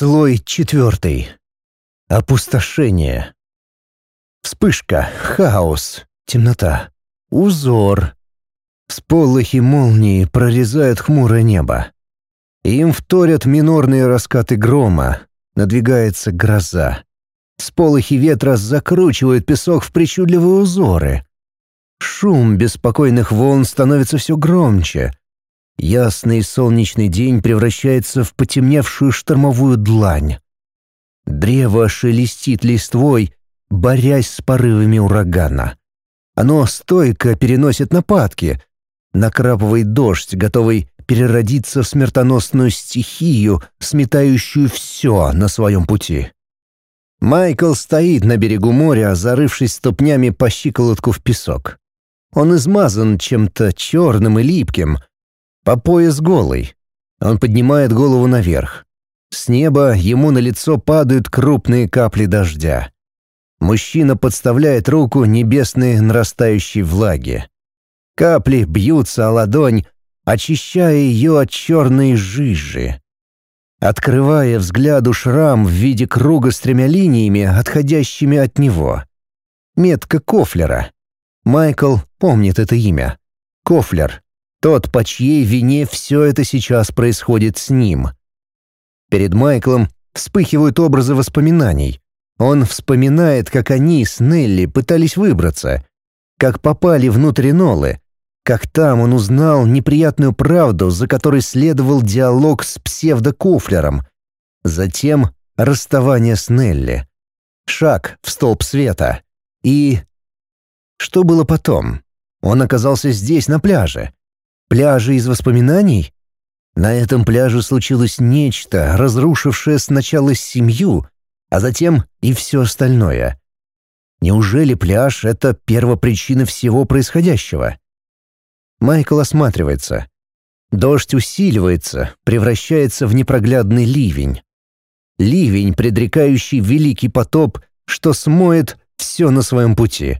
Слой четвертый. Опустошение. Вспышка, хаос, темнота, узор. Всполохи молнии прорезают хмурое небо. Им вторят минорные раскаты грома. Надвигается гроза. Всполохи ветра закручивают песок в причудливые узоры. Шум беспокойных волн становится все громче. Ясный солнечный день превращается в потемневшую штормовую длань. Древо шелестит листвой, борясь с порывами урагана. Оно стойко переносит нападки. Накрапывает дождь, готовый переродиться в смертоносную стихию, сметающую все на своем пути. Майкл стоит на берегу моря, зарывшись ступнями по щиколотку в песок. Он измазан чем-то черным и липким, по пояс голый. Он поднимает голову наверх. С неба ему на лицо падают крупные капли дождя. Мужчина подставляет руку небесной нарастающей влаги. Капли бьются о ладонь, очищая ее от черной жижи. Открывая взгляду шрам в виде круга с тремя линиями, отходящими от него. Метка Кофлера. Майкл помнит это имя. Кофлер. Тот, по чьей вине все это сейчас происходит с ним. Перед Майклом вспыхивают образы воспоминаний. Он вспоминает, как они с Нелли пытались выбраться, как попали внутрь Нолы, как там он узнал неприятную правду, за которой следовал диалог с псевдокуфлером. Затем расставание с Нелли. Шаг в столб света. И... Что было потом? Он оказался здесь, на пляже. Пляже из воспоминаний? На этом пляже случилось нечто, разрушившее сначала семью, а затем и все остальное. Неужели пляж — это первопричина всего происходящего? Майкл осматривается. Дождь усиливается, превращается в непроглядный ливень. Ливень, предрекающий великий потоп, что смоет все на своем пути.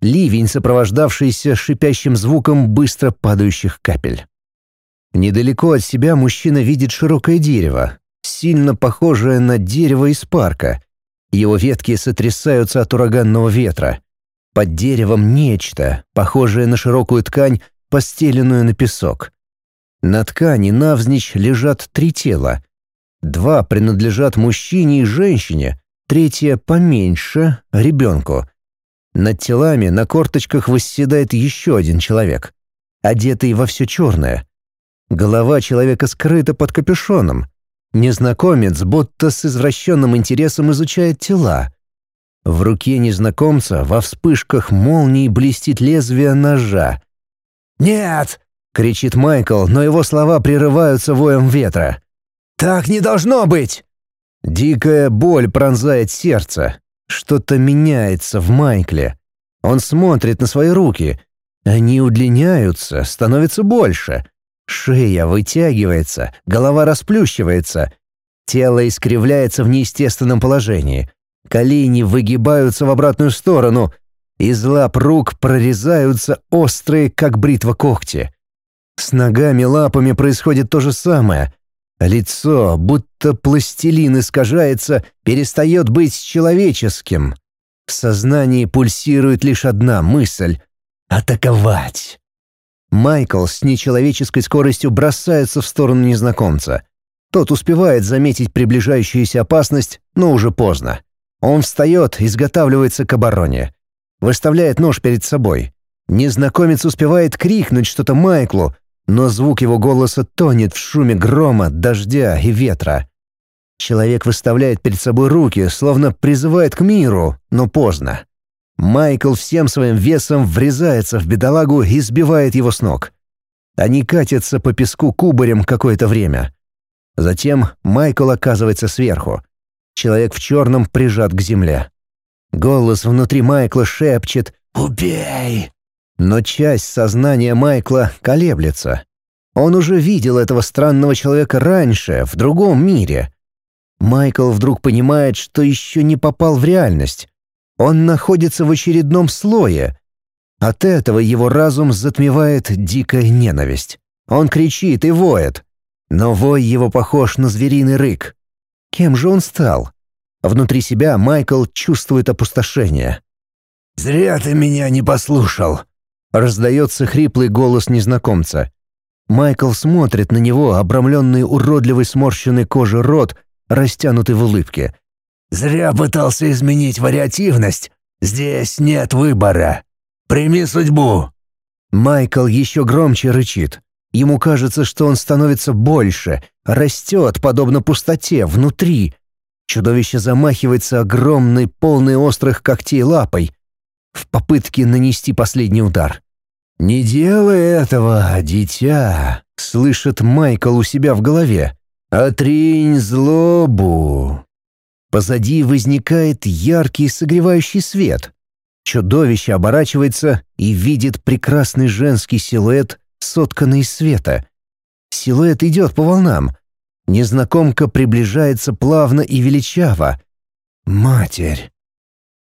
Ливень, сопровождавшийся шипящим звуком быстро падающих капель. Недалеко от себя мужчина видит широкое дерево, сильно похожее на дерево из парка. Его ветки сотрясаются от ураганного ветра. Под деревом нечто, похожее на широкую ткань, постеленную на песок. На ткани навзничь лежат три тела. Два принадлежат мужчине и женщине, третье поменьше — ребенку. Над телами на корточках восседает еще один человек, одетый во все черное. Голова человека скрыта под капюшоном. Незнакомец будто с извращенным интересом изучает тела. В руке незнакомца во вспышках молнии блестит лезвие ножа. «Нет!» — кричит Майкл, но его слова прерываются воем ветра. «Так не должно быть!» Дикая боль пронзает сердце. Что-то меняется в Майкле. Он смотрит на свои руки. Они удлиняются, становятся больше. Шея вытягивается, голова расплющивается. Тело искривляется в неестественном положении. Колени выгибаются в обратную сторону. Из лап рук прорезаются острые, как бритва когти. С ногами-лапами происходит то же самое. Лицо, будто пластилин искажается, перестает быть человеческим. В сознании пульсирует лишь одна мысль — атаковать. Майкл с нечеловеческой скоростью бросается в сторону незнакомца. Тот успевает заметить приближающуюся опасность, но уже поздно. Он встает, изготавливается к обороне. Выставляет нож перед собой. Незнакомец успевает крикнуть что-то Майклу, но звук его голоса тонет в шуме грома, дождя и ветра. Человек выставляет перед собой руки, словно призывает к миру, но поздно. Майкл всем своим весом врезается в бедолагу и сбивает его с ног. Они катятся по песку кубарем какое-то время. Затем Майкл оказывается сверху. Человек в черном прижат к земле. Голос внутри Майкла шепчет «Убей!». Но часть сознания Майкла колеблется. Он уже видел этого странного человека раньше, в другом мире. Майкл вдруг понимает, что еще не попал в реальность. Он находится в очередном слое. От этого его разум затмевает дикая ненависть. Он кричит и воет. Но вой его похож на звериный рык. Кем же он стал? Внутри себя Майкл чувствует опустошение. «Зря ты меня не послушал», — раздается хриплый голос незнакомца. Майкл смотрит на него, обрамленный уродливой сморщенной кожей рот, растянутый в улыбке. «Зря пытался изменить вариативность. Здесь нет выбора. Прими судьбу». Майкл еще громче рычит. Ему кажется, что он становится больше, растет, подобно пустоте, внутри. Чудовище замахивается огромной, полной острых когтей лапой в попытке нанести последний удар. «Не делай этого, дитя!» — слышит Майкл у себя в голове. «Отринь злобу!» Позади возникает яркий согревающий свет. Чудовище оборачивается и видит прекрасный женский силуэт, сотканный из света. Силуэт идет по волнам. Незнакомка приближается плавно и величаво. «Матерь!»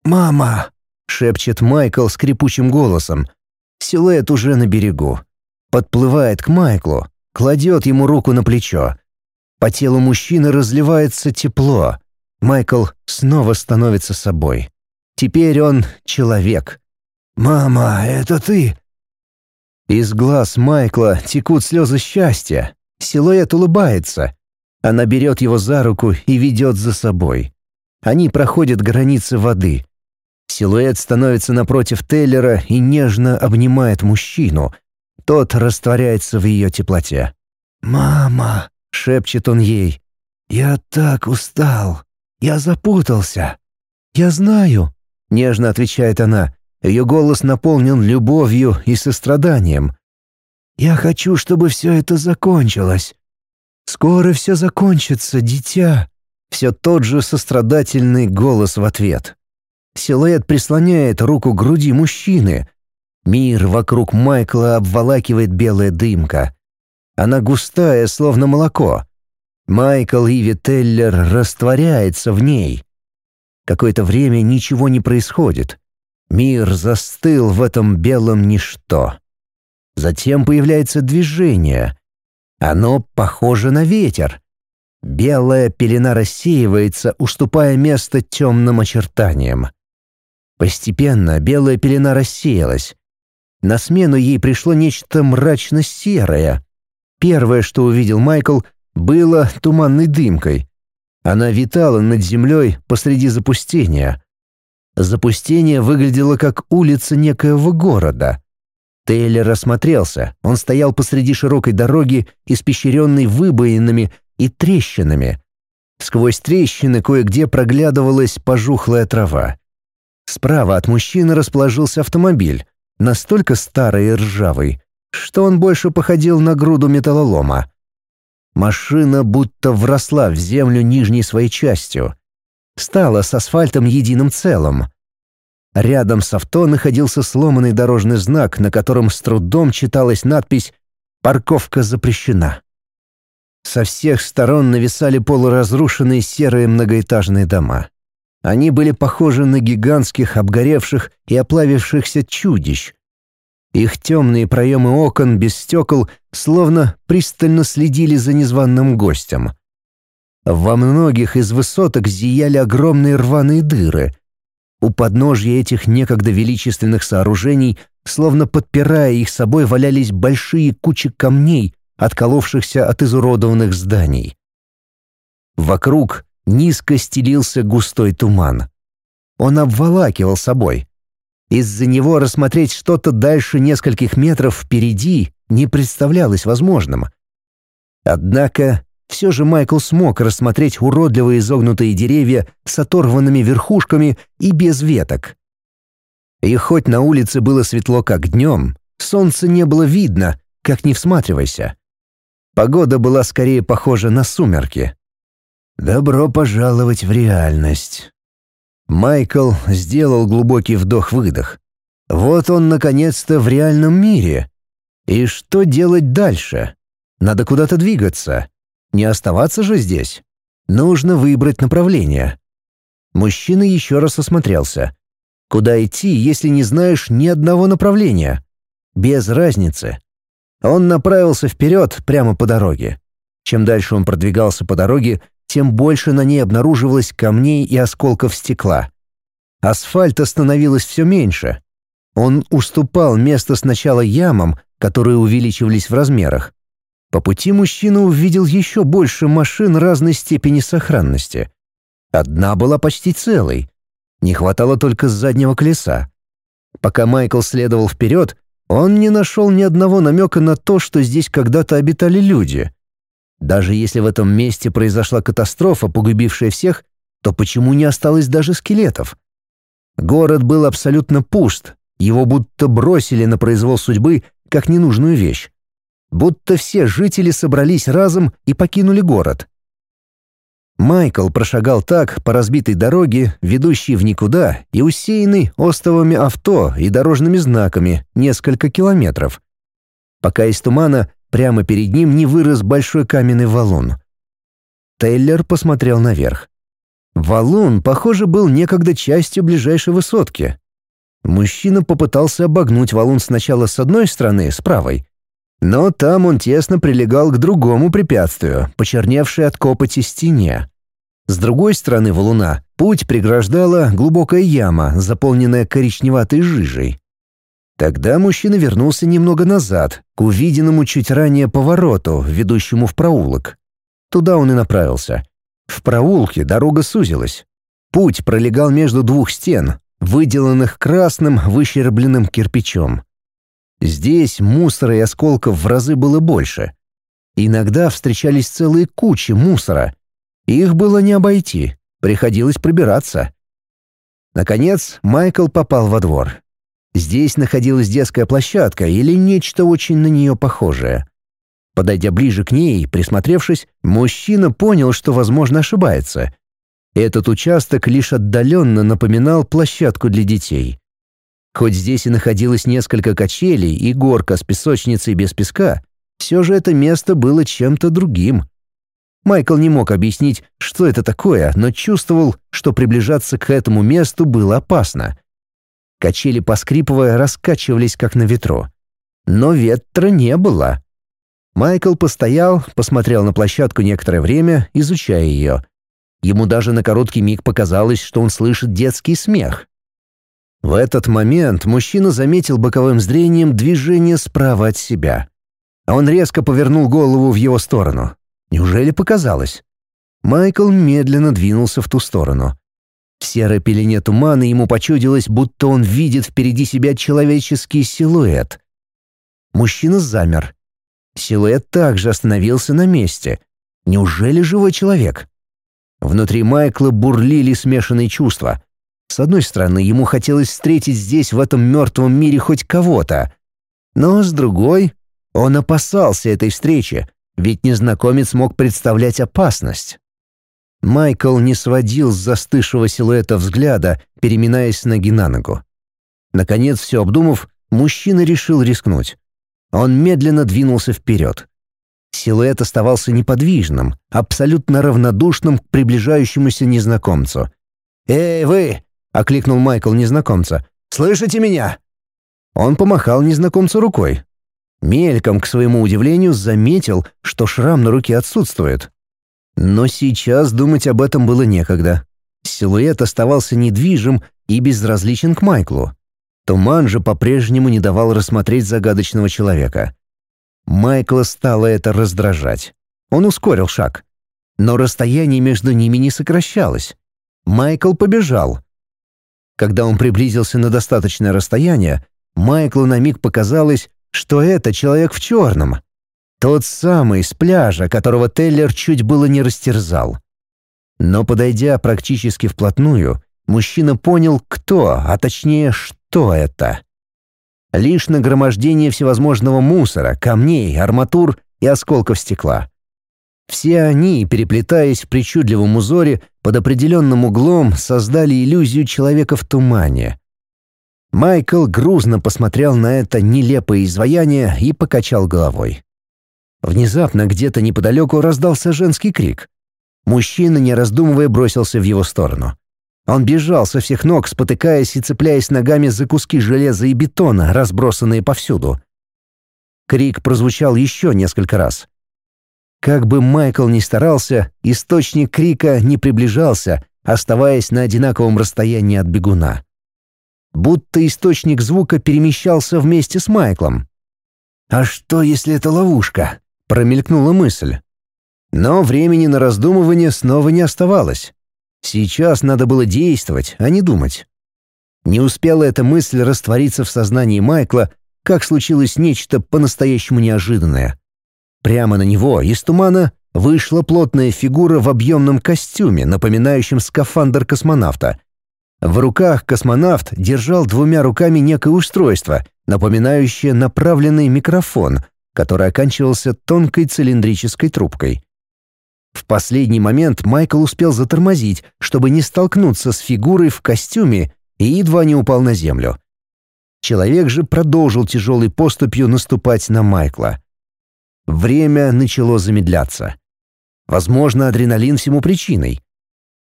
«Мама!» — шепчет Майкл скрипучим голосом. Силуэт уже на берегу. Подплывает к Майклу, кладет ему руку на плечо. По телу мужчины разливается тепло. Майкл снова становится собой. Теперь он человек. «Мама, это ты?» Из глаз Майкла текут слезы счастья. Силуэт улыбается. Она берет его за руку и ведет за собой. Они проходят границы воды. Силуэт становится напротив Тейлера и нежно обнимает мужчину. Тот растворяется в ее теплоте. «Мама!» — шепчет он ей. «Я так устал. Я запутался. Я знаю», — нежно отвечает она. Ее голос наполнен любовью и состраданием. «Я хочу, чтобы все это закончилось. Скоро все закончится, дитя». Все тот же сострадательный голос в ответ. Силуэт прислоняет руку к груди мужчины. Мир вокруг Майкла обволакивает белая дымка. Она густая, словно молоко. Майкл Иви Теллер растворяется в ней. Какое-то время ничего не происходит. Мир застыл в этом белом ничто. Затем появляется движение. Оно похоже на ветер. Белая пелена рассеивается, уступая место темным очертаниям. Постепенно белая пелена рассеялась. На смену ей пришло нечто мрачно-серое. Первое, что увидел Майкл, было туманной дымкой. Она витала над землей посреди запустения. Запустение выглядело как улица некоего города. Тейлер осмотрелся. Он стоял посреди широкой дороги, испещренной выбоинами и трещинами. Сквозь трещины кое-где проглядывалась пожухлая трава. Справа от мужчины расположился автомобиль, настолько старый и ржавый, что он больше походил на груду металлолома. Машина будто вросла в землю нижней своей частью. Стала с асфальтом единым целым. Рядом с авто находился сломанный дорожный знак, на котором с трудом читалась надпись «Парковка запрещена». Со всех сторон нависали полуразрушенные серые многоэтажные дома. Они были похожи на гигантских, обгоревших и оплавившихся чудищ. Их темные проемы окон без стекол словно пристально следили за незваным гостем. Во многих из высоток зияли огромные рваные дыры. У подножья этих некогда величественных сооружений, словно подпирая их собой, валялись большие кучи камней, отколовшихся от изуродованных зданий. Вокруг низко стелился густой туман. Он обволакивал собой. Из-за него рассмотреть что-то дальше нескольких метров впереди не представлялось возможным. Однако все же Майкл смог рассмотреть уродливые изогнутые деревья с оторванными верхушками и без веток. И хоть на улице было светло как днем, солнца не было видно, как не всматривайся. Погода была скорее похожа на сумерки. Добро пожаловать в реальность. Майкл сделал глубокий вдох-выдох. Вот он, наконец-то, в реальном мире. И что делать дальше? Надо куда-то двигаться. Не оставаться же здесь. Нужно выбрать направление. Мужчина еще раз осмотрелся. Куда идти, если не знаешь ни одного направления? Без разницы. Он направился вперед прямо по дороге. Чем дальше он продвигался по дороге, тем больше на ней обнаруживалось камней и осколков стекла. Асфальта становилось все меньше. Он уступал место сначала ямам, которые увеличивались в размерах. По пути мужчина увидел еще больше машин разной степени сохранности. Одна была почти целой. Не хватало только заднего колеса. Пока Майкл следовал вперед, он не нашел ни одного намека на то, что здесь когда-то обитали люди. Даже если в этом месте произошла катастрофа, погубившая всех, то почему не осталось даже скелетов? Город был абсолютно пуст, его будто бросили на произвол судьбы как ненужную вещь. Будто все жители собрались разом и покинули город. Майкл прошагал так по разбитой дороге, ведущей в никуда и усеянной остовами авто и дорожными знаками несколько километров, пока из тумана прямо перед ним не вырос большой каменный валун. Тейлер посмотрел наверх. Валун, похоже, был некогда частью ближайшей высотки. Мужчина попытался обогнуть валун сначала с одной стороны, с правой, но там он тесно прилегал к другому препятствию, почерневшей от копоти стене. С другой стороны валуна путь преграждала глубокая яма, заполненная коричневатой жижей. Тогда мужчина вернулся немного назад, к увиденному чуть ранее повороту, ведущему в проулок. Туда он и направился. В проулке дорога сузилась. Путь пролегал между двух стен, выделанных красным выщербленным кирпичом. Здесь мусора и осколков в разы было больше. Иногда встречались целые кучи мусора. Их было не обойти, приходилось пробираться. Наконец, Майкл попал во двор. Здесь находилась детская площадка или нечто очень на нее похожее. Подойдя ближе к ней, присмотревшись, мужчина понял, что, возможно, ошибается. Этот участок лишь отдаленно напоминал площадку для детей. Хоть здесь и находилось несколько качелей и горка с песочницей без песка, все же это место было чем-то другим. Майкл не мог объяснить, что это такое, но чувствовал, что приближаться к этому месту было опасно. Качели, поскрипывая, раскачивались, как на ветру. Но ветра не было. Майкл постоял, посмотрел на площадку некоторое время, изучая ее. Ему даже на короткий миг показалось, что он слышит детский смех. В этот момент мужчина заметил боковым зрением движение справа от себя. Он резко повернул голову в его сторону. Неужели показалось? Майкл медленно двинулся в ту сторону. В серой пелене тумана ему почудилось, будто он видит впереди себя человеческий силуэт. Мужчина замер. Силуэт также остановился на месте. Неужели живой человек? Внутри Майкла бурлили смешанные чувства. С одной стороны, ему хотелось встретить здесь, в этом мертвом мире, хоть кого-то. Но с другой, он опасался этой встречи, ведь незнакомец мог представлять опасность. Майкл не сводил с застывшего силуэта взгляда, переминаясь ноги на ногу. Наконец, все обдумав, мужчина решил рискнуть. Он медленно двинулся вперед. Силуэт оставался неподвижным, абсолютно равнодушным к приближающемуся незнакомцу. «Эй, вы! окликнул Майкл незнакомца. «Слышите меня?» Он помахал незнакомцу рукой. Мельком, к своему удивлению, заметил, что шрам на руке отсутствует. Но сейчас думать об этом было некогда. Силуэт оставался недвижим и безразличен к Майклу. Туман же по-прежнему не давал рассмотреть загадочного человека. Майкла стало это раздражать. Он ускорил шаг. Но расстояние между ними не сокращалось. Майкл побежал, когда он приблизился на достаточное расстояние, Майклу на миг показалось, что это человек в черном. Тот самый с пляжа, которого Теллер чуть было не растерзал. Но подойдя практически вплотную, мужчина понял, кто, а точнее, что это. Лишь нагромождение всевозможного мусора, камней, арматур и осколков стекла. Все они, переплетаясь в причудливом узоре, под определенным углом создали иллюзию человека в тумане. Майкл грузно посмотрел на это нелепое изваяние и покачал головой. Внезапно где-то неподалеку раздался женский крик. Мужчина, не раздумывая, бросился в его сторону. Он бежал со всех ног, спотыкаясь и цепляясь ногами за куски железа и бетона, разбросанные повсюду. Крик прозвучал еще несколько раз. Как бы Майкл ни старался, источник крика не приближался, оставаясь на одинаковом расстоянии от бегуна. Будто источник звука перемещался вместе с Майклом. «А что, если это ловушка?» — промелькнула мысль. Но времени на раздумывание снова не оставалось. Сейчас надо было действовать, а не думать. Не успела эта мысль раствориться в сознании Майкла, как случилось нечто по-настоящему неожиданное. Прямо на него из тумана вышла плотная фигура в объемном костюме, напоминающем скафандр космонавта. В руках космонавт держал двумя руками некое устройство, напоминающее направленный микрофон, который оканчивался тонкой цилиндрической трубкой. В последний момент Майкл успел затормозить, чтобы не столкнуться с фигурой в костюме и едва не упал на землю. Человек же продолжил тяжелой поступью наступать на Майкла. Время начало замедляться. Возможно, адреналин всему причиной.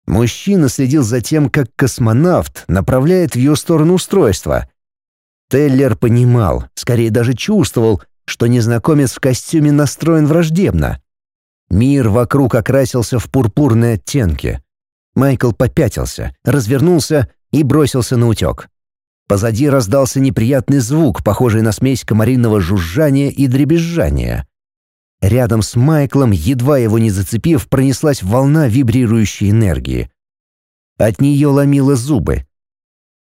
Мужчина следил за тем, как космонавт направляет в ее сторону устройство. Теллер понимал, скорее даже чувствовал, что незнакомец в костюме настроен враждебно. Мир вокруг окрасился в пурпурные оттенки. Майкл попятился, развернулся и бросился на утек. Позади раздался неприятный звук, похожий на смесь комариного жужжания и дребезжания. Рядом с Майклом, едва его не зацепив, пронеслась волна вибрирующей энергии. От нее ломило зубы.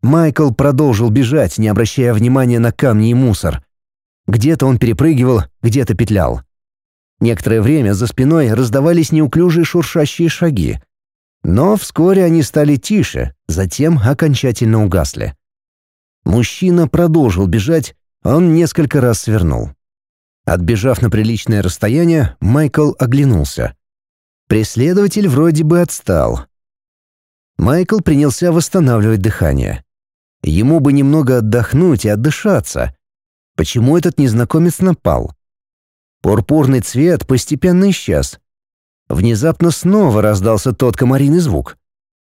Майкл продолжил бежать, не обращая внимания на камни и мусор. Где-то он перепрыгивал, где-то петлял. Некоторое время за спиной раздавались неуклюжие шуршащие шаги. Но вскоре они стали тише, затем окончательно угасли. Мужчина продолжил бежать, он несколько раз свернул. Отбежав на приличное расстояние, Майкл оглянулся. Преследователь вроде бы отстал. Майкл принялся восстанавливать дыхание. Ему бы немного отдохнуть и отдышаться. Почему этот незнакомец напал? Пурпурный цвет постепенно исчез. Внезапно снова раздался тот комариный звук.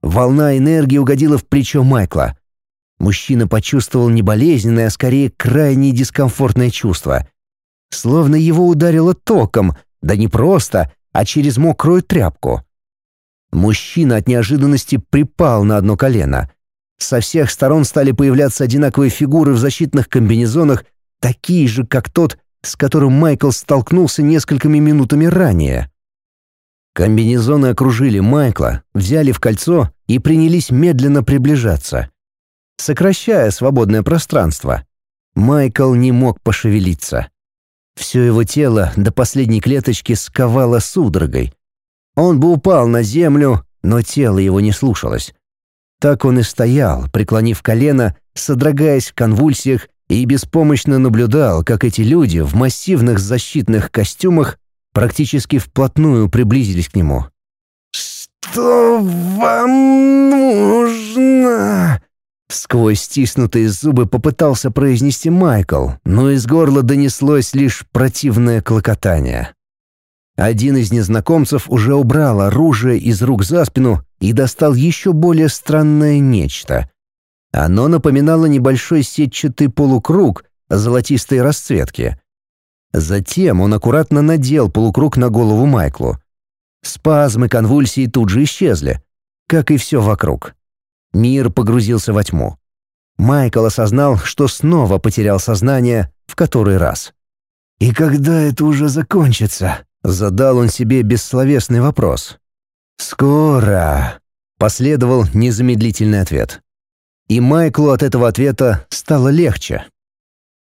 Волна энергии угодила в плечо Майкла. Мужчина почувствовал не болезненное, а скорее крайне дискомфортное чувство. Словно его ударило током, да не просто, а через мокрую тряпку. Мужчина от неожиданности припал на одно колено. Со всех сторон стали появляться одинаковые фигуры в защитных комбинезонах, такие же, как тот, с которым Майкл столкнулся несколькими минутами ранее. Комбинезоны окружили Майкла, взяли в кольцо и принялись медленно приближаться. Сокращая свободное пространство, Майкл не мог пошевелиться. Все его тело до последней клеточки сковало судорогой. Он бы упал на землю, но тело его не слушалось. Так он и стоял, преклонив колено, содрогаясь в конвульсиях и беспомощно наблюдал, как эти люди в массивных защитных костюмах практически вплотную приблизились к нему. «Что вам нужно?» Сквозь стиснутые зубы попытался произнести Майкл, но из горла донеслось лишь противное клокотание. Один из незнакомцев уже убрал оружие из рук за спину и достал еще более странное нечто. Оно напоминало небольшой сетчатый полукруг золотистой расцветки. Затем он аккуратно надел полукруг на голову Майклу. Спазмы конвульсии тут же исчезли, как и все вокруг. Мир погрузился во тьму. Майкл осознал, что снова потерял сознание в который раз. «И когда это уже закончится?» — задал он себе бессловесный вопрос. «Скоро», — последовал незамедлительный ответ. И Майклу от этого ответа стало легче.